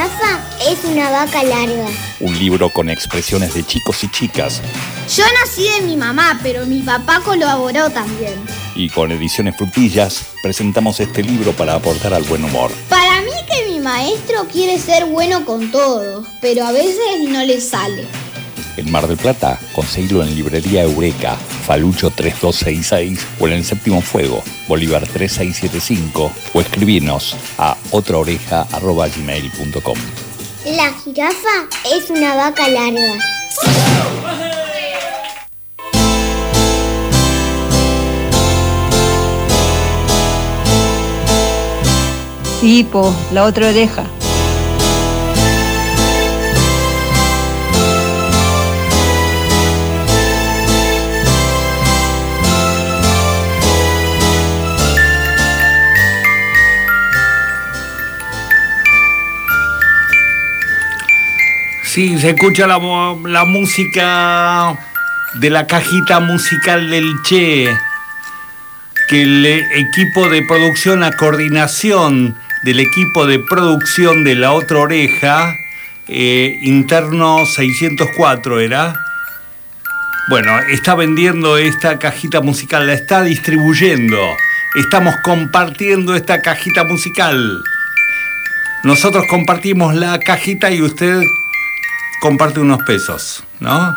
jirafa es una vaca larga. Un libro con expresiones de chicos y chicas. Yo nací de mi mamá, pero mi papá colaboró también. Y con Ediciones Frutillas presentamos este libro para aportar al buen humor. Para mí que mi maestro quiere ser bueno con todos, pero a veces no le sale. En Mar del Plata, conseguilo en Librería Eureka, Falucho 3266 o en el Séptimo Fuego, Bolívar 3675 o escribirnos a otraoreja.gmail.com La jirafa es una vaca larga. Hipo, la otra oreja. Sí, se escucha la, música de la cajita musical del Che, que el equipo de producción, la coordinación del equipo de producción de La Otra Oreja, eh, interno 604 era, bueno, está vendiendo esta cajita musical, la está distribuyendo, estamos compartiendo esta cajita musical. Nosotros compartimos la cajita y usted comparte unos pesos, ¿no?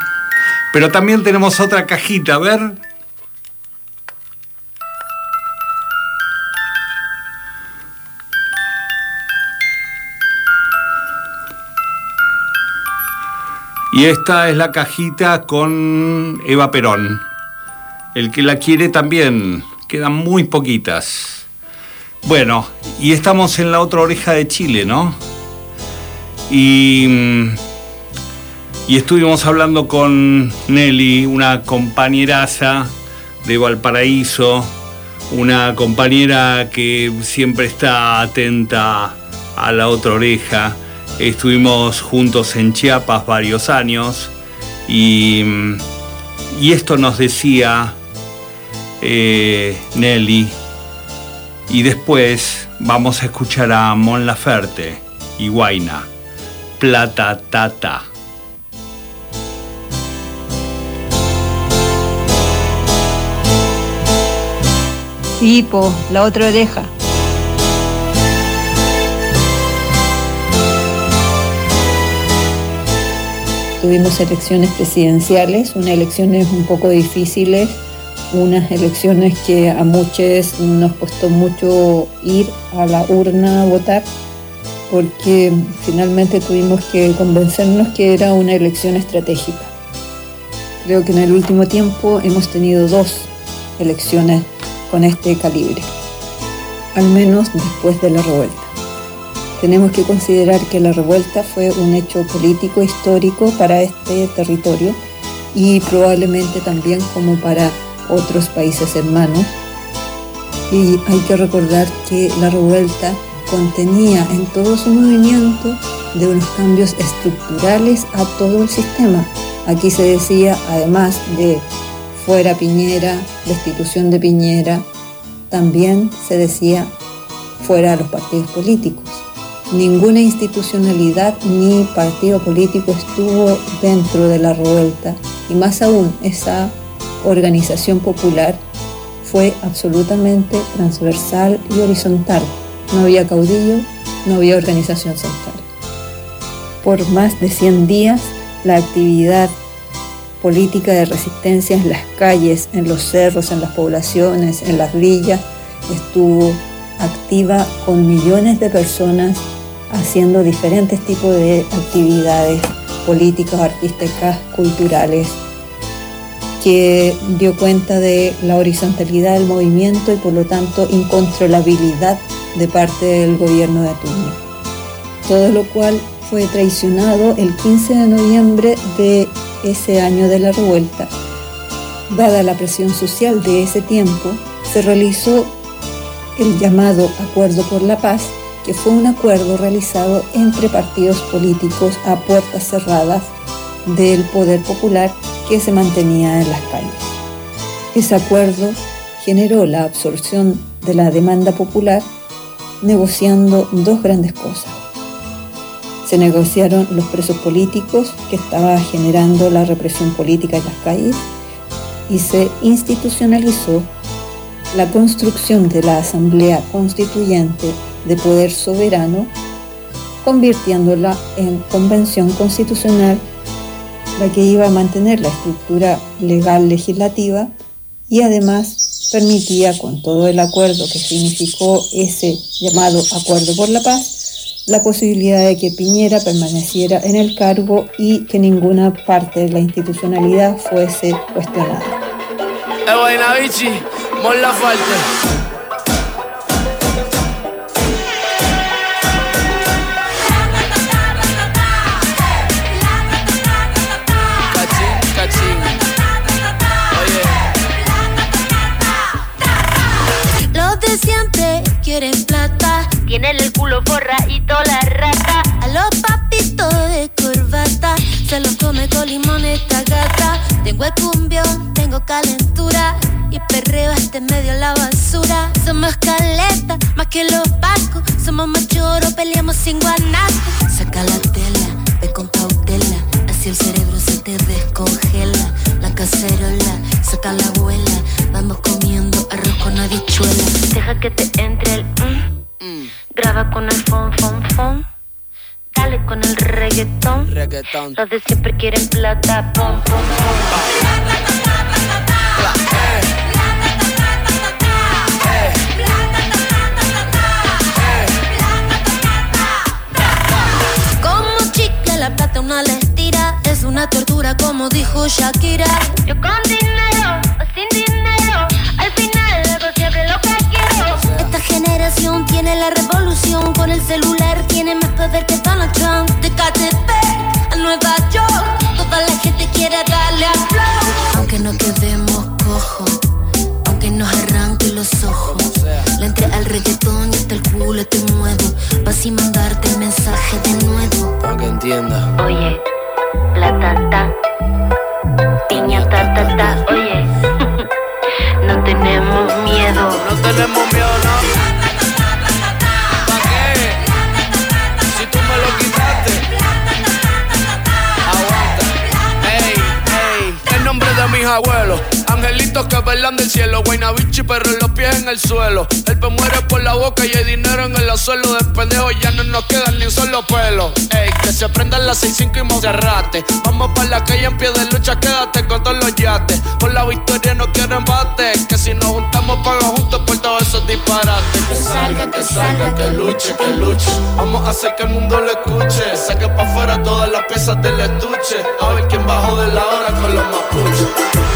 Pero también tenemos otra cajita, a ver. Y esta es la cajita con Eva Perón. El que la quiere también, quedan muy poquitas. Bueno, y estamos en la otra oreja de Chile, ¿no? Y mm, y estuvimos hablando con Nelly, una compañeraza de Valparaíso, una compañera que siempre está atenta a la otra oreja. Estuvimos juntos en Chiapas varios años y, y esto nos decía eh, Nelly. Y después vamos a escuchar a Mon Laferte y Guaina, Plata Tata. Hipo, la otra oreja. Tuvimos elecciones presidenciales, unas elecciones un poco difíciles, unas elecciones que a muchos nos costó mucho ir a la urna a votar, porque finalmente tuvimos que convencernos que era una elección estratégica. Creo que en el último tiempo hemos tenido dos elecciones con este calibre, al menos después de la revuelta. Tenemos que considerar que la revuelta fue un hecho político histórico para este territorio y probablemente también como para otros países hermanos. Y hay que recordar que la revuelta contenía en todo su movimiento de unos cambios estructurales a todo el sistema. Aquí se decía, además de fuera Piñera, destitución de Piñera, también se decía fuera los partidos políticos. Ninguna institucionalidad ni partido político estuvo dentro de la revuelta y más aún esa organización popular fue absolutamente transversal y horizontal. No había caudillo, no había organización central. Por más de 100 días, la actividad política de resistencia en las calles, en los cerros, en las poblaciones, en las villas, estuvo activa con millones de personas haciendo diferentes tipos de actividades políticas, artísticas, culturales, que dio cuenta de la horizontalidad del movimiento y por lo tanto incontrolabilidad de parte del gobierno de turno. Todo lo cual fue traicionado el 15 de noviembre de ese año de la revuelta. Dada la presión social de ese tiempo, se realizó el llamado Acuerdo por la Paz, que fue un acuerdo realizado entre partidos políticos a puertas cerradas del poder popular que se mantenía en las calles. Ese acuerdo generó la absorción de la demanda popular negociando dos grandes cosas. Se negociaron los presos políticos que estaba generando la represión política en las calles y se institucionalizó la construcción de la Asamblea Constituyente de Poder Soberano, convirtiéndola en convención constitucional, la que iba a mantener la estructura legal legislativa y además permitía, con todo el acuerdo que significó ese llamado Acuerdo por la Paz, la posibilidad de que Piñera permaneciera en el cargo y que ninguna parte de la institucionalidad fuese cuestionada. quieren plata. Tienen el culo forradito la rata. A los papitos de corbata se los come con limón esta gata. Tengo el cumbión, tengo calentura. Y perreo este medio la basura. Somos caleta, más que los pacos. Somos machoros, peleamos sin guanaco. Saca la tela, ve con cautela. Así el cerebro se te descongela. La cacerola, saca la abuela. Vamos comiendo arroz con habichuela. Deja que te entre el mm. Graba con el fon, fon, fon. Dale con el reggaetón. reggaetón. Los de siempre quieren plata. Pom, pom, pom. La plata una le estira. Es una tortura como dijo Shakira. Yo con dinero o sin dinero. Al final hago siempre lo que quiero. Esta generación tiene la revolución. Con el celular tiene más poder que Donald Trump. De KTP a Nueva York. Toda la gente quiere darle a flow. Aunque no quedemos cojos. Aunque nos arranque los ojos. Le entré al reggaetón y hasta el culo te muevo. Vas y mandarte el mensaje de nuevo. Para que entienda. Oye, la tata. Angelitos que velan del cielo. Guaynabichi, pero los pies en el suelo. El pe muere por la boca y hay dinero en el suelo. De pendejo ya no nos queda ni un solo pelo. Ey, que se prendan las 6-5 y Monserrate. Vamos para la calle en pie de lucha, quédate con todos los yates. Por la victoria no quiero embate. Que si nos juntamos, pago juntos por todos esos disparates. Que salga, que salga, que luche, que luche. Vamos a hacer que el mundo lo escuche. Saque pa' afuera todas las piezas del estuche. A ver quién bajó de la hora con los mapuches.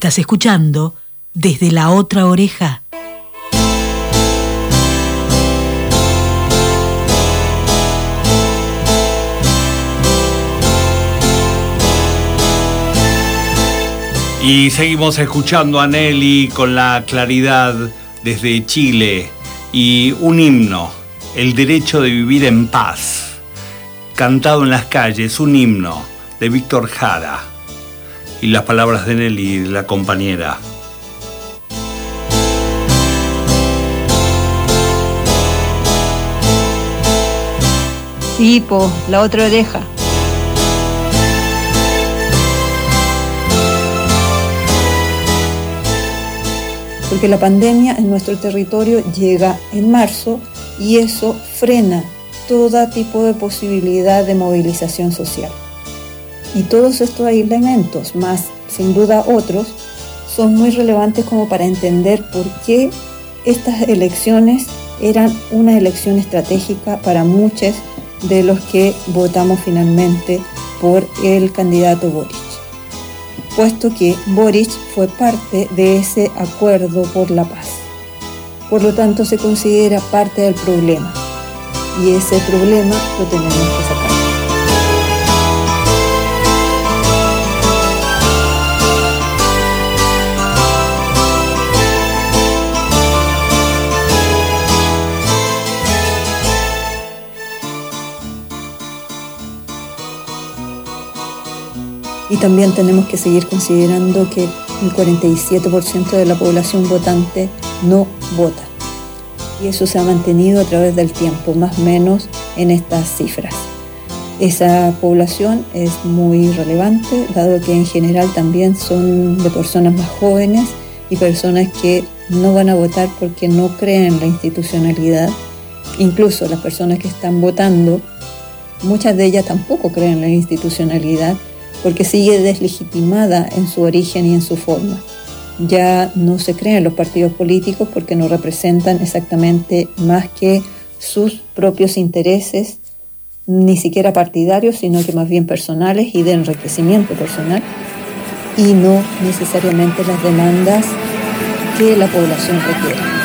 Estás escuchando desde la otra oreja. Y seguimos escuchando a Nelly con la claridad desde Chile y un himno, el derecho de vivir en paz, cantado en las calles, un himno de Víctor Jara y las palabras de Nelly, de la compañera. Sí, po, la otra oreja. Porque la pandemia en nuestro territorio llega en marzo y eso frena todo tipo de posibilidad de movilización social. Y todos estos elementos, más sin duda otros, son muy relevantes como para entender por qué estas elecciones eran una elección estratégica para muchos de los que votamos finalmente por el candidato Boric, puesto que Boric fue parte de ese acuerdo por la paz. Por lo tanto, se considera parte del problema y ese problema lo tenemos que Y también tenemos que seguir considerando que el 47% de la población votante no vota. Y eso se ha mantenido a través del tiempo, más o menos en estas cifras. Esa población es muy relevante, dado que en general también son de personas más jóvenes y personas que no van a votar porque no creen en la institucionalidad. Incluso las personas que están votando, muchas de ellas tampoco creen en la institucionalidad porque sigue deslegitimada en su origen y en su forma. Ya no se creen los partidos políticos porque no representan exactamente más que sus propios intereses, ni siquiera partidarios, sino que más bien personales y de enriquecimiento personal, y no necesariamente las demandas que la población requiere.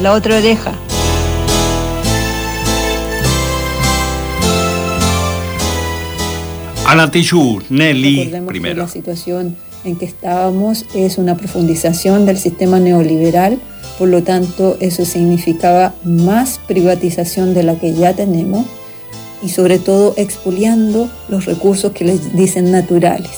La otra oreja. Ana Tijoux, Nelly, Recordemos que primero. la situación en que estábamos es una profundización del sistema neoliberal, por lo tanto eso significaba más privatización de la que ya tenemos y sobre todo expoliando los recursos que les dicen naturales,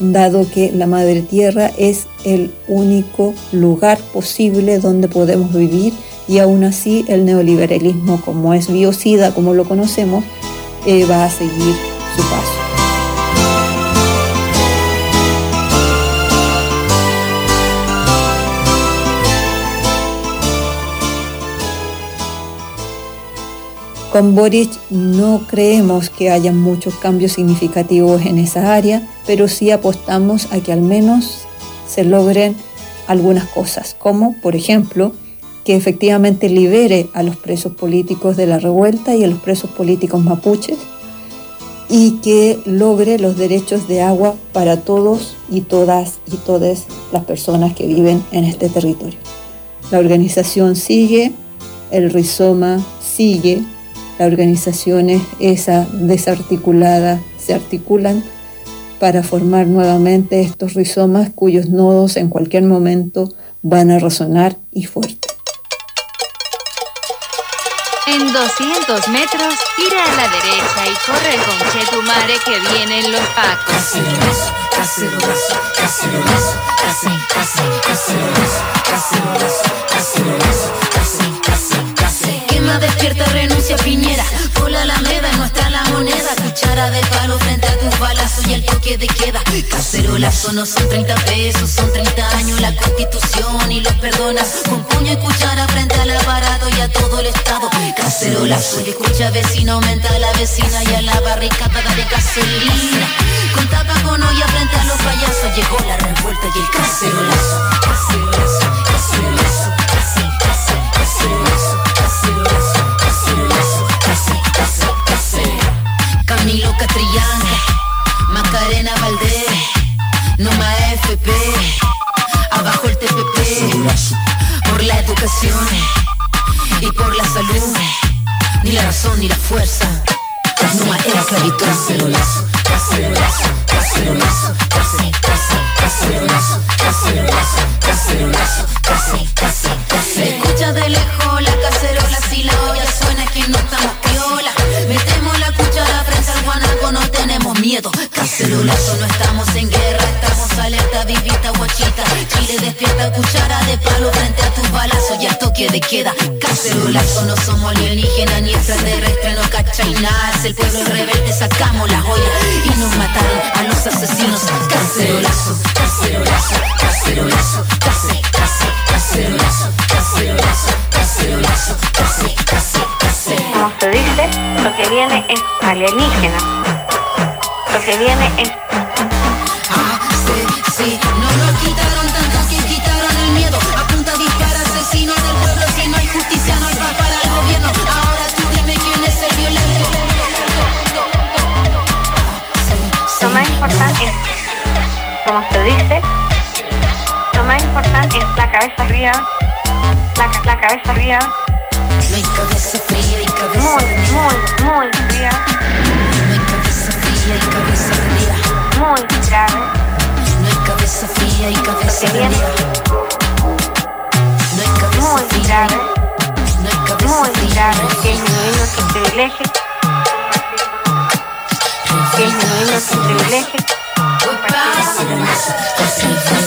dado que la madre tierra es el único lugar posible donde podemos vivir y aún así el neoliberalismo como es biocida, como lo conocemos, eh, va a seguir su paso. Con Boric no creemos que haya muchos cambios significativos en esa área, pero sí apostamos a que al menos se logren algunas cosas, como por ejemplo que efectivamente libere a los presos políticos de la revuelta y a los presos políticos mapuches y que logre los derechos de agua para todos y todas y todas las personas que viven en este territorio. La organización sigue, el rizoma sigue, las organizaciones esa desarticulada se articulan para formar nuevamente estos rizomas cuyos nodos en cualquier momento van a resonar y fuerte. En 200 metros, gira a la derecha y corre con Chetumare que vienen los pacos. Quema despierta, renuncia Piñera. Por la Alameda, no está la moneda. Cuchara de palo frente a tus balazos y el toque de queda. Cacerolazo no son 30 pesos, son 30 años la constitución y los perdonas. Con puño y cuchara frente al aparato y a todo el estado. Cacerolazo y escucha vecino, aumenta a la vecina y a la barricada de gasolina. Con tapa con olla frente a los payasos llegó la revuelta y el cacerolazo. Cacerolazo, cacerolazo, cacerolazo, cacerolazo, y por la salud, ni la razón ni la fuerza, Noma era esclavitud. Cacerolazo, cacerolazo, cacerolazo, casi, casi, cacerolazo, cacerolazo, cacerolazo, casi, casi, casi. Escucha de lejos la cacerola, si la olla suena es que no estamos piola. Metemos la cuchara frente al guanaco, no tenemos miedo. Cacerolazo, no estamos en guerra, Chile despierta, cuchara de palo frente a tus balazos y al toque de queda. Cacerolazo, no somos alienígenas ni extraterrestres, no cachai nada. Es el pueblo rebelde, sacamos la joya y nos mataron a los asesinos. Cacerolazo, cacerolazo, cacerolazo, casi, casi, cacerolazo, cacerolazo, cacerolazo, casi, casi, casi. Como se dice, lo que viene es alienígena. Lo que viene es Ah, sí, sí, como se dice, lo más importante es la cabeza arriba, la, la cabeza arriba, muy, muy, muy fría. Muy grave, muy grave, muy grave, que disminuir nuestros privilegios, que disminuir nuestros privilegios, Hoy pasa. Casi, casi, casi.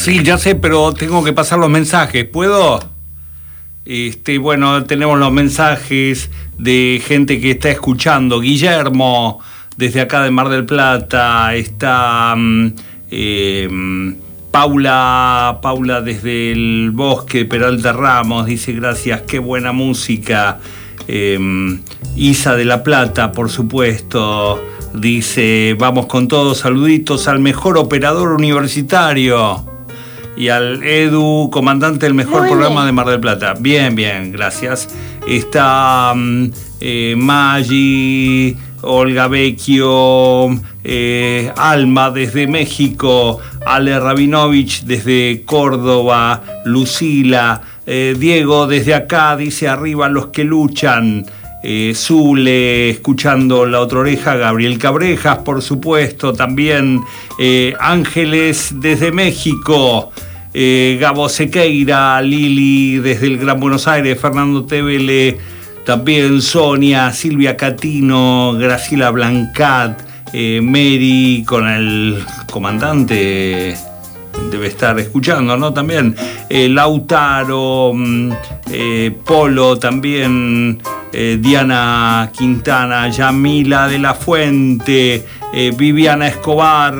Sí, ya sé, pero tengo que pasar los mensajes. ¿Puedo? Este, bueno, tenemos los mensajes de gente que está escuchando. Guillermo, desde acá de Mar del Plata, está mm, mm, Paula, Paula desde el bosque, Peralta Ramos, dice gracias, qué buena música. Em, Isa de la Plata, por supuesto, dice vamos con todos, saluditos al mejor operador universitario y al Edu, comandante del mejor programa de Mar del Plata. Bien, bien, gracias. Está mm, eh, Maggi, Olga Vecchio, eh, Alma desde México, Ale Rabinovich desde Córdoba, Lucila, eh, Diego desde acá, dice arriba los que luchan. Eh, Zule, escuchando La Otra Oreja, Gabriel Cabrejas, por supuesto, también Ángeles desde México, Gabo Sequeira, Lili desde el Gran Buenos Aires, Fernando Tevele, también Sonia, Silvia Catino, Graciela Blancat, eh, Mary con el comandante debe estar escuchando, ¿no? También eh, Lautaro, mm, eh, Polo, también Diana Quintana, Yamila de la Fuente, Viviana Escobar,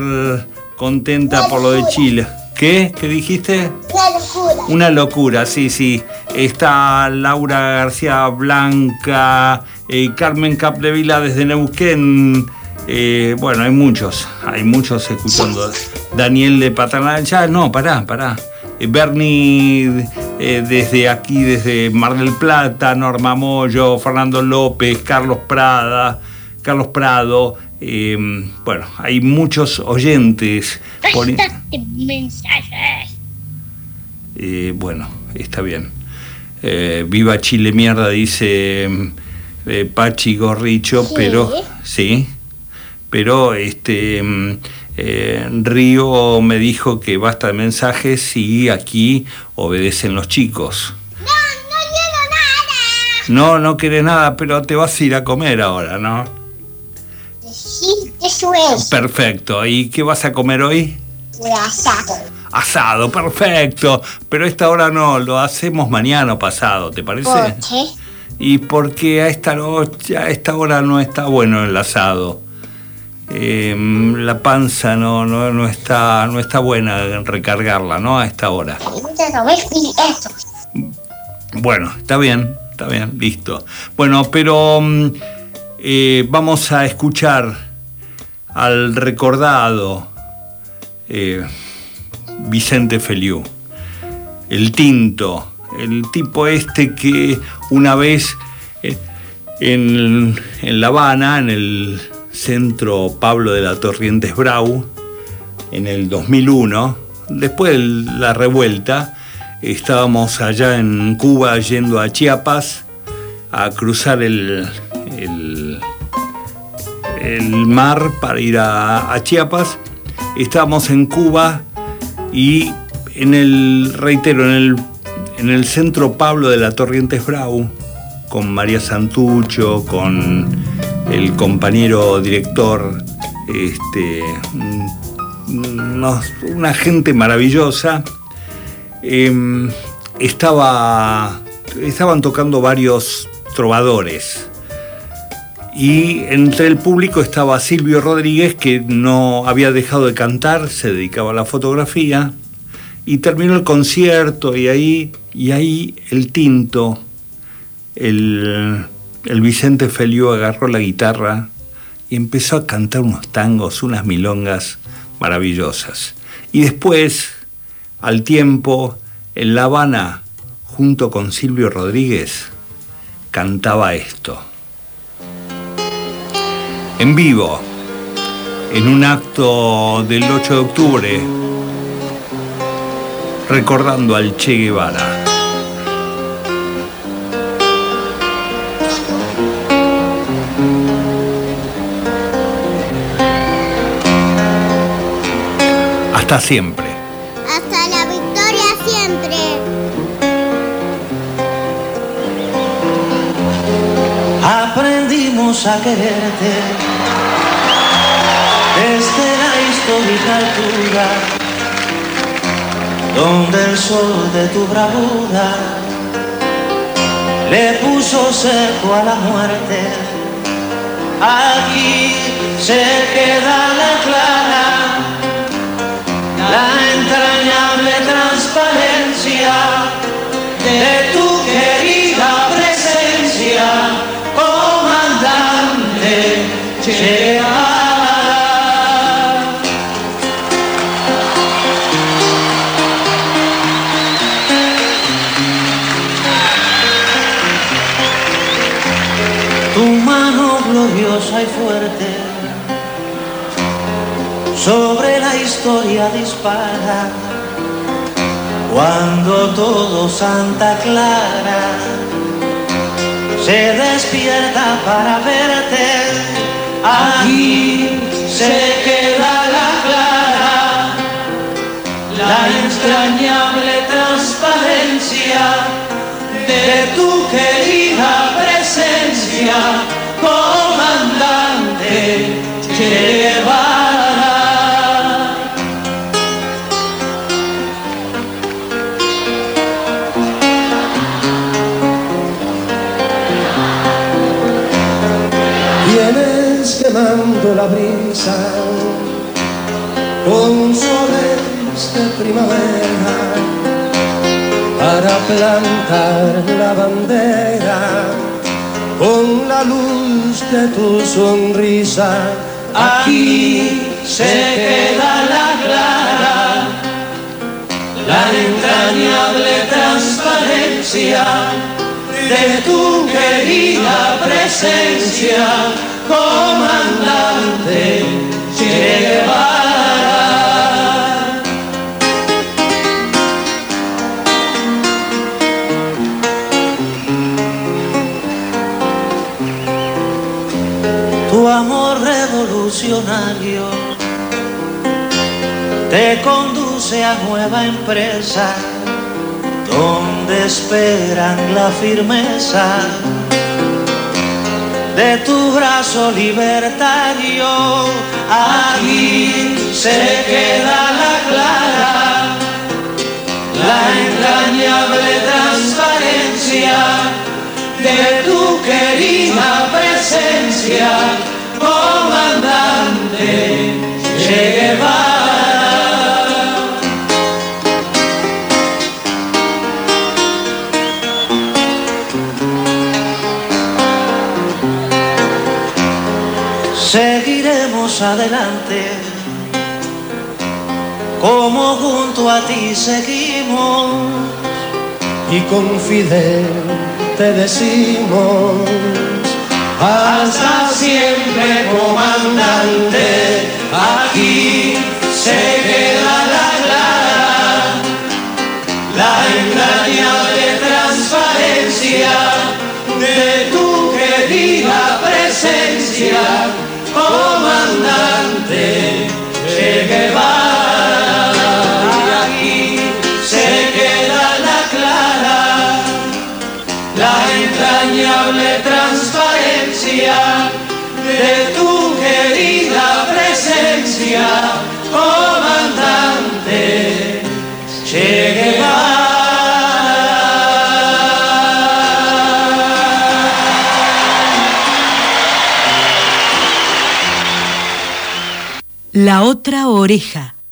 contenta por lo de Chile. ¿Qué? ¿Qué dijiste? Una locura. Una locura, sí, sí. Está Laura García Blanca, Carmen Capdevila desde Neuquén. Eh, bueno, hay muchos, hay muchos escuchando. Daniel de Paternal, ya no, pará, pará. Eh, Bernie eh, desde aquí, desde Mar del Plata, Norma Moyo, Fernando López, Carlos Prada, Carlos Prado. bueno, hay muchos oyentes. Mensajes. bueno, está bien. viva Chile mierda, dice Pachi Gorricho, pero sí pero este eh, Río me dijo que basta de mensajes y aquí obedecen los chicos. No, no quiero nada. No, no quieres nada, pero te vas a ir a comer ahora, ¿no? Sí, eso es. Perfecto. ¿Y qué vas a comer hoy? asado. Asado, perfecto. Pero esta hora no, lo hacemos mañana o pasado, ¿te parece? ¿Por qué? Y porque a esta noche, a esta hora no está bueno el asado. Em, la panza no, no, está, no está buena recargarla, ¿no? A esta hora. Bueno, está bien, está bien, listo. Bueno, pero mm, eh, vamos a escuchar al recordado eh, Vicente Feliu, el tinto, el tipo este que una vez eh, en, en La Habana, en el Centro Pablo de la Torrientes Brau en el 2001. Después de la revuelta, estábamos allá en Cuba yendo a Chiapas a cruzar el, mar para ir a, Chiapas. Estábamos en Cuba y en el, reitero, en el, en el centro Pablo de la Torrientes Brau, con María Santucho, con el compañero director, este, una gente maravillosa. Em, estaba, estaban tocando varios trovadores. Y entre el público estaba Silvio Rodríguez, que no había dejado de cantar, se dedicaba a la fotografía. Y terminó el concierto y ahí, y ahí el tinto, el el Vicente Feliu agarró la guitarra y empezó a cantar unos tangos, unas milongas maravillosas. Y después, al tiempo, en La Habana, junto con Silvio Rodríguez, cantaba esto. En vivo, en un acto del 8 de octubre, recordando al Che Guevara. Hasta siempre. Hasta la victoria siempre. Aprendimos a quererte desde la histórica altura, donde el sol de tu bravura le puso seco a la muerte. Aquí se queda la clara, la entrañable transparencia de tu querida presencia, comandante. Historia dispara. Cuando todo Santa Clara se despierta para verte, aquí se queda la clara, la entrañable transparencia de tu querida presencia, comandante Che la brisa con soles de primavera para plantar la bandera con la luz de tu sonrisa. Aquí se queda la clara, la entrañable transparencia de tu querida presencia, comandante Che. Tu amor revolucionario te conduce a nueva empresa donde esperan la firmeza de tu brazo libertario. Aquí se queda la clara, la entrañable transparencia de tu querida presencia, comandante Che Guevara. Adelante, como junto a ti seguimos. y con Fidel te decimos hasta siempre comandante, aquí se queda Che Guevara. Aquí se queda la clara, la entrañable transparencia de tu querida presencia, comandante La otra oreja.